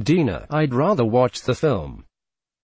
Dina, I'd rather watch the film.